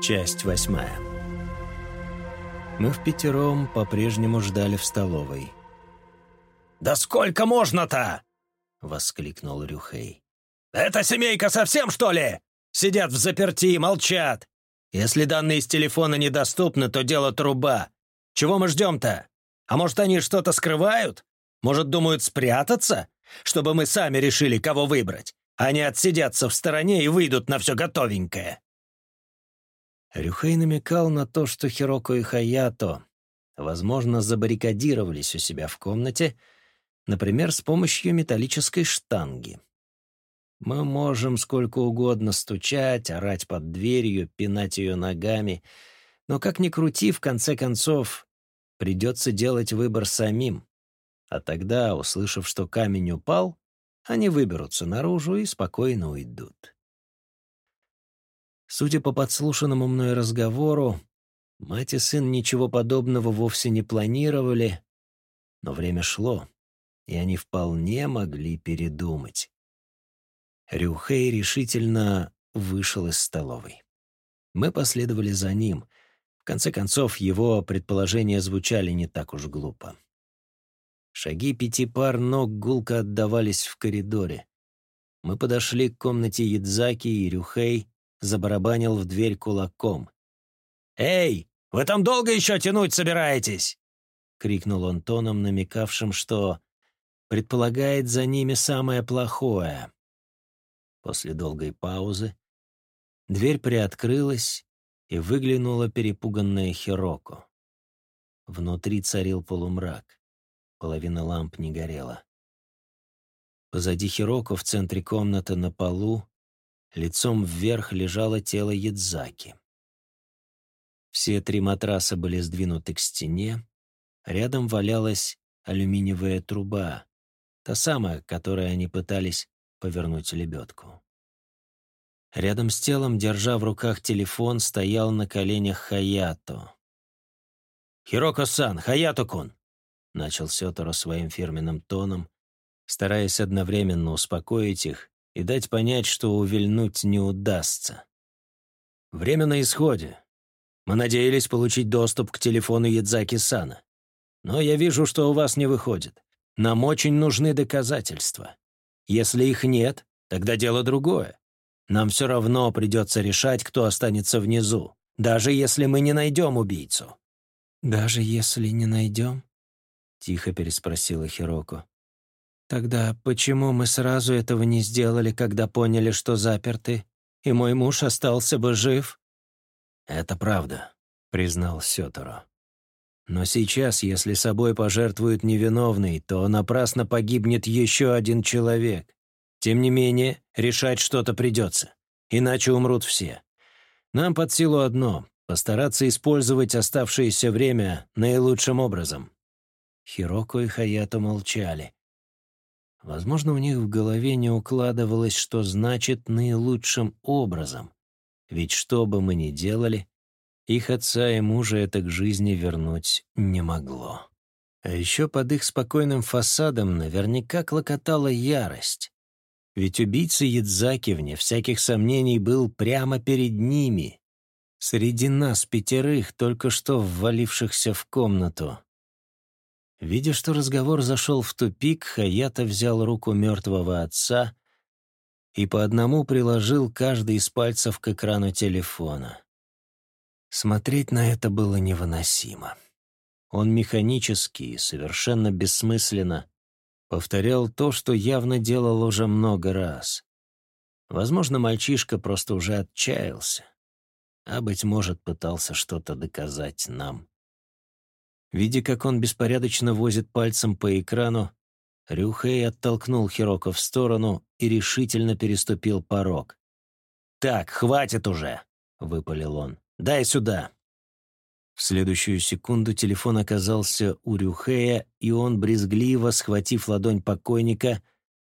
Часть восьмая. Мы в пятером по-прежнему ждали в столовой. «Да сколько можно-то?» — воскликнул Рюхей. «Эта семейка совсем, что ли? Сидят в заперти и молчат. Если данные с телефона недоступны, то дело труба. Чего мы ждем-то? А может, они что-то скрывают? Может, думают спрятаться? Чтобы мы сами решили, кого выбрать. Они отсидятся в стороне и выйдут на все готовенькое». Рюхей намекал на то, что Хироко и Хаято, возможно, забаррикадировались у себя в комнате, например, с помощью металлической штанги. Мы можем сколько угодно стучать, орать под дверью, пинать ее ногами, но как ни крути, в конце концов, придется делать выбор самим. А тогда, услышав, что камень упал, они выберутся наружу и спокойно уйдут. Судя по подслушанному мной разговору, мать и сын ничего подобного вовсе не планировали, но время шло, и они вполне могли передумать. Рюхей решительно вышел из столовой. Мы последовали за ним. В конце концов, его предположения звучали не так уж глупо. Шаги пяти пар ног гулко отдавались в коридоре. Мы подошли к комнате Ядзаки, и Рюхей забарабанил в дверь кулаком. «Эй, вы там долго еще тянуть собираетесь?» — крикнул он тоном, намекавшим, что предполагает за ними самое плохое. После долгой паузы дверь приоткрылась, и выглянула перепуганная Хироко. Внутри царил полумрак. Половина ламп не горела. Позади Хироко в центре комнаты на полу Лицом вверх лежало тело Ядзаки. Все три матраса были сдвинуты к стене. Рядом валялась алюминиевая труба, та самая, которой они пытались повернуть лебедку. Рядом с телом, держа в руках телефон, стоял на коленях Хаято. «Хироко-сан, Хаято-кун!» — начал Сёторо своим фирменным тоном, стараясь одновременно успокоить их и дать понять, что увильнуть не удастся. Время на исходе. Мы надеялись получить доступ к телефону Ядзаки-сана. Но я вижу, что у вас не выходит. Нам очень нужны доказательства. Если их нет, тогда дело другое. Нам все равно придется решать, кто останется внизу, даже если мы не найдем убийцу». «Даже если не найдем?» — тихо переспросила Хироко. Тогда почему мы сразу этого не сделали, когда поняли, что заперты, и мой муж остался бы жив? Это правда, признал Сёторо. Но сейчас, если собой пожертвует невиновный, то напрасно погибнет еще один человек. Тем не менее, решать что-то придется, иначе умрут все. Нам под силу одно — постараться использовать оставшееся время наилучшим образом. Хироко и Хаято молчали. Возможно, у них в голове не укладывалось, что значит «наилучшим образом». Ведь что бы мы ни делали, их отца и мужа это к жизни вернуть не могло. А еще под их спокойным фасадом наверняка клокотала ярость. Ведь убийца Ядзаки, вне всяких сомнений, был прямо перед ними, среди нас пятерых, только что ввалившихся в комнату. Видя, что разговор зашел в тупик, Хаята взял руку мертвого отца и по одному приложил каждый из пальцев к экрану телефона. Смотреть на это было невыносимо. Он механически и совершенно бессмысленно повторял то, что явно делал уже много раз. Возможно, мальчишка просто уже отчаялся, а, быть может, пытался что-то доказать нам. Видя, как он беспорядочно возит пальцем по экрану, Рюхей оттолкнул Хироко в сторону и решительно переступил порог. «Так, хватит уже!» — выпалил он. «Дай сюда!» В следующую секунду телефон оказался у Рюхея, и он, брезгливо схватив ладонь покойника,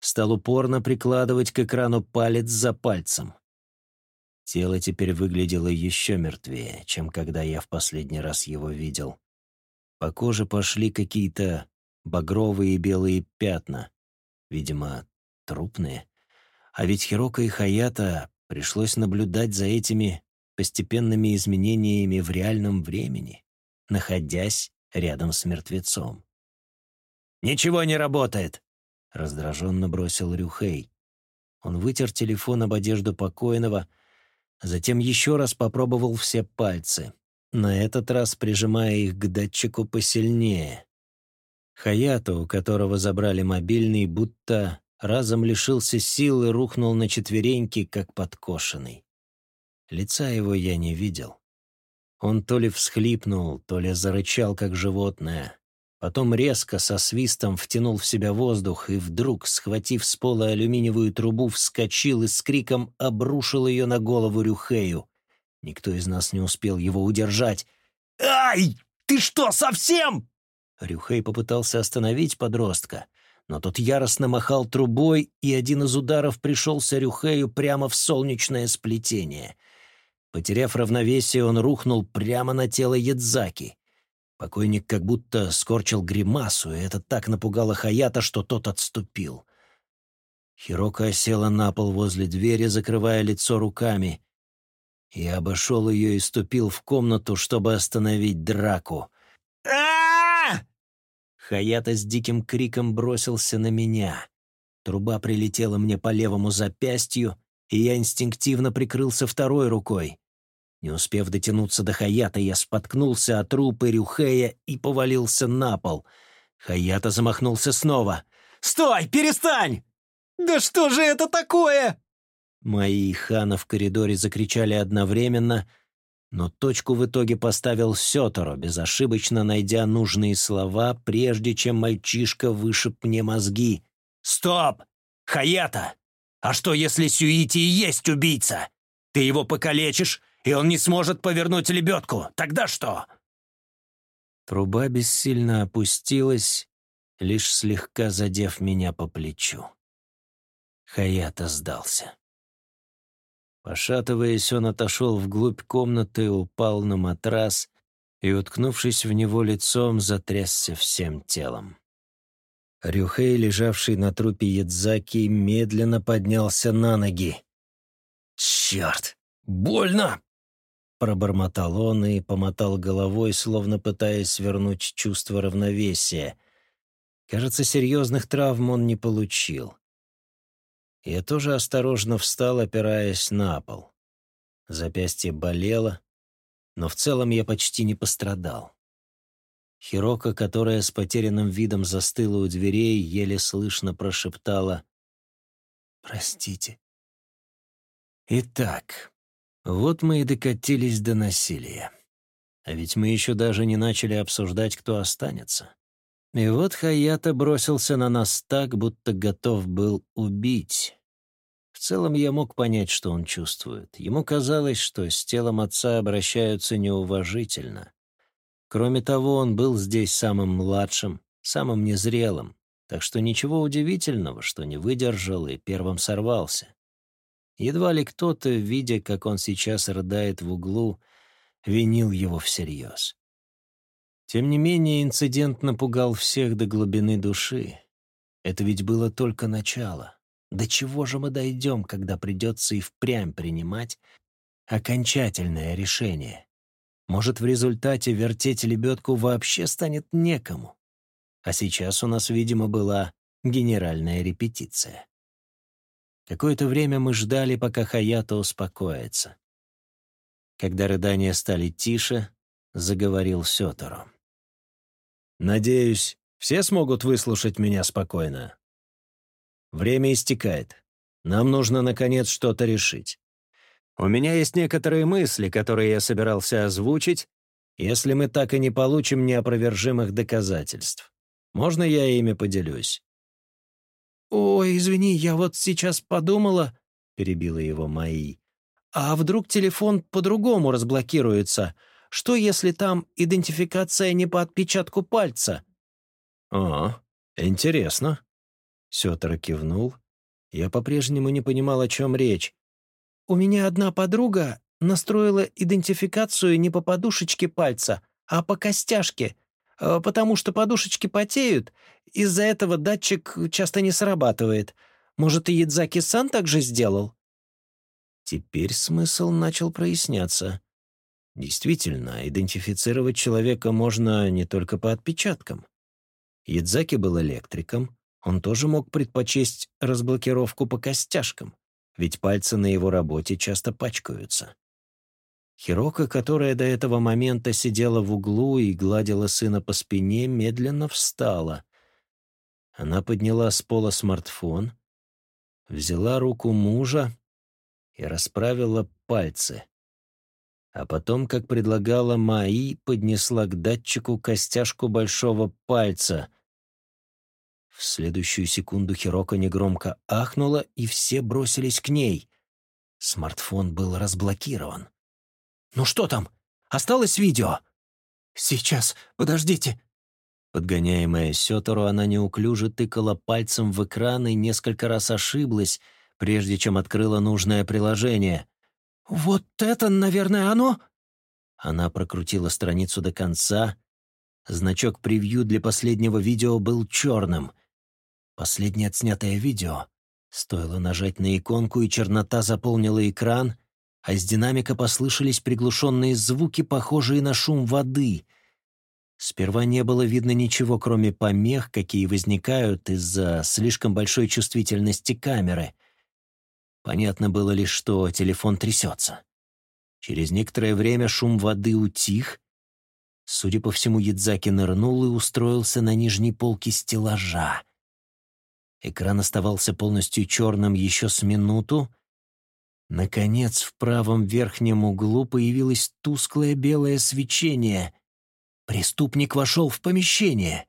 стал упорно прикладывать к экрану палец за пальцем. Тело теперь выглядело еще мертвее, чем когда я в последний раз его видел. По коже пошли какие-то багровые белые пятна. Видимо, трупные. А ведь Хирока и Хаята пришлось наблюдать за этими постепенными изменениями в реальном времени, находясь рядом с мертвецом. «Ничего не работает!» — раздраженно бросил Рюхей. Он вытер телефон об одежду покойного, затем еще раз попробовал все пальцы, на этот раз прижимая их к датчику посильнее. Хаято, у которого забрали мобильный, будто разом лишился сил и рухнул на четвереньки, как подкошенный. Лица его я не видел. Он то ли всхлипнул, то ли зарычал, как животное. Потом резко, со свистом, втянул в себя воздух и вдруг, схватив с пола алюминиевую трубу, вскочил и с криком обрушил ее на голову Рюхею. Никто из нас не успел его удержать. «Ай! Ты что, совсем?» Рюхей попытался остановить подростка, но тот яростно махал трубой, и один из ударов пришелся Рюхею прямо в солнечное сплетение. Потеряв равновесие, он рухнул прямо на тело Ядзаки. Покойник как будто скорчил гримасу, и это так напугало Хаята, что тот отступил. Хирока села на пол возле двери, закрывая лицо руками. Я обошел ее и ступил в комнату, чтобы остановить драку. а Хаята с диким криком бросился на меня. Труба прилетела мне по левому запястью, и я инстинктивно прикрылся второй рукой. Не успев дотянуться до Хаята, я споткнулся от трупы Рюхея и повалился на пол. Хаята замахнулся снова. «Стой! Перестань!» «Да что же это такое?» Мои и Хана в коридоре закричали одновременно, но точку в итоге поставил Сёторо, безошибочно найдя нужные слова, прежде чем мальчишка вышиб мне мозги. «Стоп! Хаята! А что, если Сюити и есть убийца? Ты его покалечишь, и он не сможет повернуть лебедку. Тогда что?» Труба бессильно опустилась, лишь слегка задев меня по плечу. Хаята сдался. Пошатываясь, он отошел вглубь комнаты, упал на матрас и, уткнувшись в него лицом, затрясся всем телом. Рюхей, лежавший на трупе Ядзаки, медленно поднялся на ноги. «Черт! Больно!» Пробормотал он и помотал головой, словно пытаясь вернуть чувство равновесия. Кажется, серьезных травм он не получил. Я тоже осторожно встал, опираясь на пол. Запястье болело, но в целом я почти не пострадал. Хирока, которая с потерянным видом застыла у дверей, еле слышно прошептала «Простите». Итак, вот мы и докатились до насилия. А ведь мы еще даже не начали обсуждать, кто останется. И вот Хаята бросился на нас так, будто готов был убить. В целом я мог понять, что он чувствует. Ему казалось, что с телом отца обращаются неуважительно. Кроме того, он был здесь самым младшим, самым незрелым, так что ничего удивительного, что не выдержал и первым сорвался. Едва ли кто-то, видя, как он сейчас рыдает в углу, винил его всерьез. Тем не менее, инцидент напугал всех до глубины души. Это ведь было только начало. До чего же мы дойдем, когда придется и впрямь принимать окончательное решение? Может, в результате вертеть лебедку вообще станет некому? А сейчас у нас, видимо, была генеральная репетиция. Какое-то время мы ждали, пока Хаято успокоится. Когда рыдания стали тише, заговорил Сёторо. «Надеюсь, все смогут выслушать меня спокойно. Время истекает. Нам нужно, наконец, что-то решить. У меня есть некоторые мысли, которые я собирался озвучить, если мы так и не получим неопровержимых доказательств. Можно я ими поделюсь?» «Ой, извини, я вот сейчас подумала», — перебила его Маи. «А вдруг телефон по-другому разблокируется? Что, если там идентификация не по отпечатку пальца?» «О, интересно». Сётер кивнул. Я по-прежнему не понимал, о чем речь. «У меня одна подруга настроила идентификацию не по подушечке пальца, а по костяшке, э, потому что подушечки потеют, из-за этого датчик часто не срабатывает. Может, и Ядзаки-сан так же сделал?» Теперь смысл начал проясняться. Действительно, идентифицировать человека можно не только по отпечаткам. Ядзаки был электриком, он тоже мог предпочесть разблокировку по костяшкам, ведь пальцы на его работе часто пачкаются. Хирока, которая до этого момента сидела в углу и гладила сына по спине, медленно встала. Она подняла с пола смартфон, взяла руку мужа и расправила пальцы. А потом, как предлагала Маи, поднесла к датчику костяшку большого пальца. В следующую секунду Хирока негромко ахнула, и все бросились к ней. Смартфон был разблокирован. «Ну что там? Осталось видео?» «Сейчас, подождите». Подгоняемая Сётору, она неуклюже тыкала пальцем в экран и несколько раз ошиблась, прежде чем открыла нужное приложение. «Вот это, наверное, оно?» Она прокрутила страницу до конца. Значок превью для последнего видео был черным. Последнее отснятое видео. Стоило нажать на иконку, и чернота заполнила экран, а из динамика послышались приглушенные звуки, похожие на шум воды. Сперва не было видно ничего, кроме помех, какие возникают из-за слишком большой чувствительности камеры. Понятно было лишь, что телефон трясется. Через некоторое время шум воды утих. Судя по всему, Ядзаки нырнул и устроился на нижней полке стеллажа. Экран оставался полностью черным еще с минуту, Наконец, в правом верхнем углу появилось тусклое белое свечение. Преступник вошел в помещение.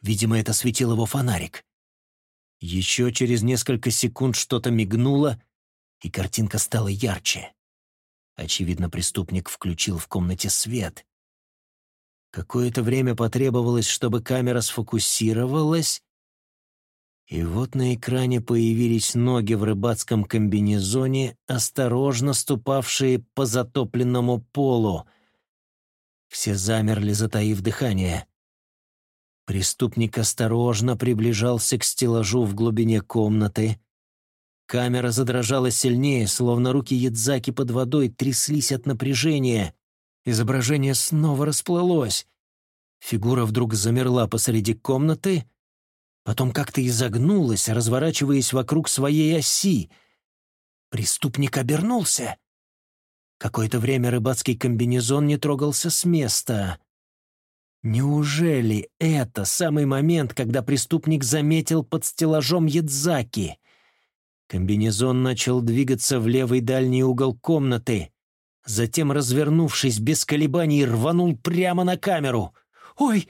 Видимо, это светил его фонарик. Еще через несколько секунд что-то мигнуло, и картинка стала ярче. Очевидно, преступник включил в комнате свет. Какое-то время потребовалось, чтобы камера сфокусировалась, и вот на экране появились ноги в рыбацком комбинезоне, осторожно ступавшие по затопленному полу. Все замерли, затаив дыхание. Преступник осторожно приближался к стеллажу в глубине комнаты. Камера задрожала сильнее, словно руки Ядзаки под водой тряслись от напряжения. Изображение снова расплылось. Фигура вдруг замерла посреди комнаты — потом как-то изогнулась, разворачиваясь вокруг своей оси. Преступник обернулся. Какое-то время рыбацкий комбинезон не трогался с места. Неужели это самый момент, когда преступник заметил под стеллажом Ядзаки? Комбинезон начал двигаться в левый дальний угол комнаты. Затем, развернувшись без колебаний, рванул прямо на камеру. «Ой!»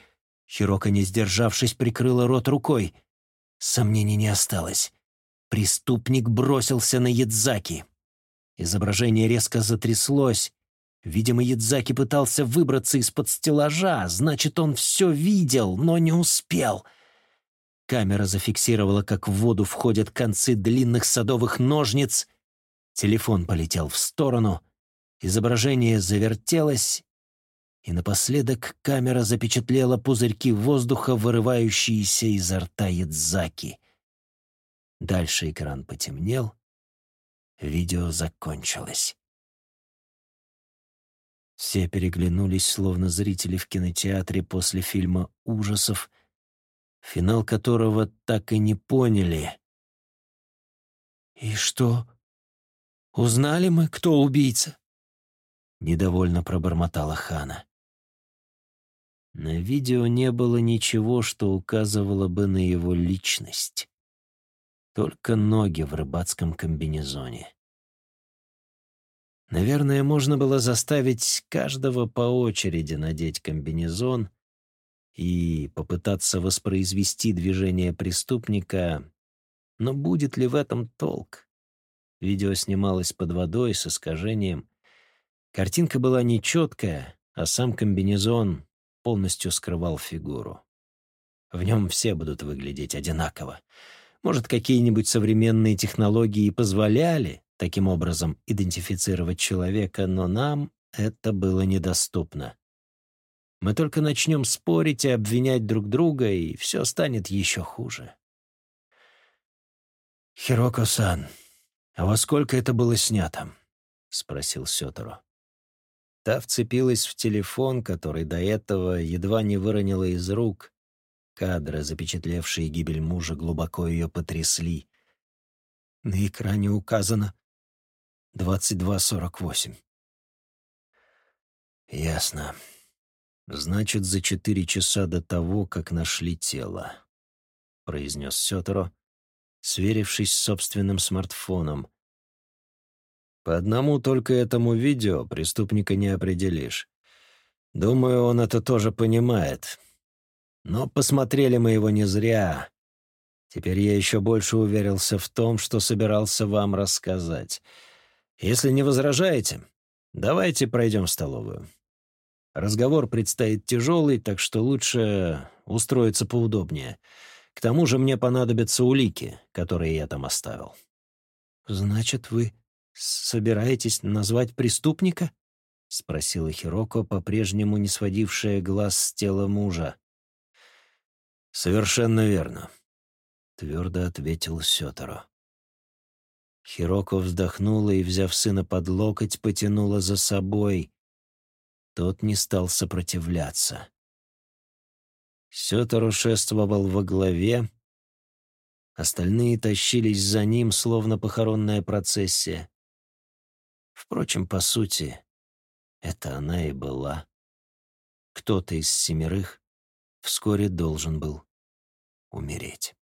Хирока, не сдержавшись, прикрыла рот рукой. Сомнений не осталось. Преступник бросился на Ядзаки. Изображение резко затряслось. Видимо, Ядзаки пытался выбраться из-под стеллажа, значит, он все видел, но не успел. Камера зафиксировала, как в воду входят концы длинных садовых ножниц. Телефон полетел в сторону. Изображение завертелось, и напоследок камера запечатлела пузырьки воздуха, вырывающиеся изо рта Ядзаки. Дальше экран потемнел, видео закончилось. Все переглянулись, словно зрители в кинотеатре после фильма ужасов, финал которого так и не поняли. «И что? Узнали мы, кто убийца?» — недовольно пробормотала Хана. На видео не было ничего, что указывало бы на его личность. Только ноги в рыбацком комбинезоне. Наверное, можно было заставить каждого по очереди надеть комбинезон и попытаться воспроизвести движение преступника, но будет ли в этом толк? Видео снималось под водой с искажением. Картинка была нечеткая, а сам комбинезон полностью скрывал фигуру. В нем все будут выглядеть одинаково. Может, какие-нибудь современные технологии позволяли таким образом идентифицировать человека, но нам это было недоступно. Мы только начнем спорить и обвинять друг друга, и все станет еще хуже. «Хироко-сан, а во сколько это было снято? спросил Сётору. Та вцепилась в телефон, который до этого едва не выронила из рук. Кадры, запечатлевшие гибель мужа, глубоко ее потрясли. На экране указано 22.48. Ясно. Значит, за четыре часа до того, как нашли тело, произнес Сёторо, сверившись с собственным смартфоном. По одному только этому видео преступника не определишь. Думаю, он это тоже понимает. Но посмотрели мы его не зря. Теперь я еще больше уверился в том, что собирался вам рассказать. Если не возражаете, давайте пройдем в столовую. Разговор предстоит тяжелый, так что лучше устроиться поудобнее. К тому же мне понадобятся улики, которые я там оставил. «Значит, вы собираетесь назвать преступника?» — спросила Хироко, по-прежнему не сводившая глаз с тела мужа. «Совершенно верно», — твердо ответил Сёторо. Хироко вздохнула и, взяв сына под локоть, потянула за собой. Тот не стал сопротивляться. Сёторо шествовал во главе, остальные тащились за ним, словно похоронная процессия. Впрочем, по сути, это она и была. Кто-то из семерых вскоре должен был умереть.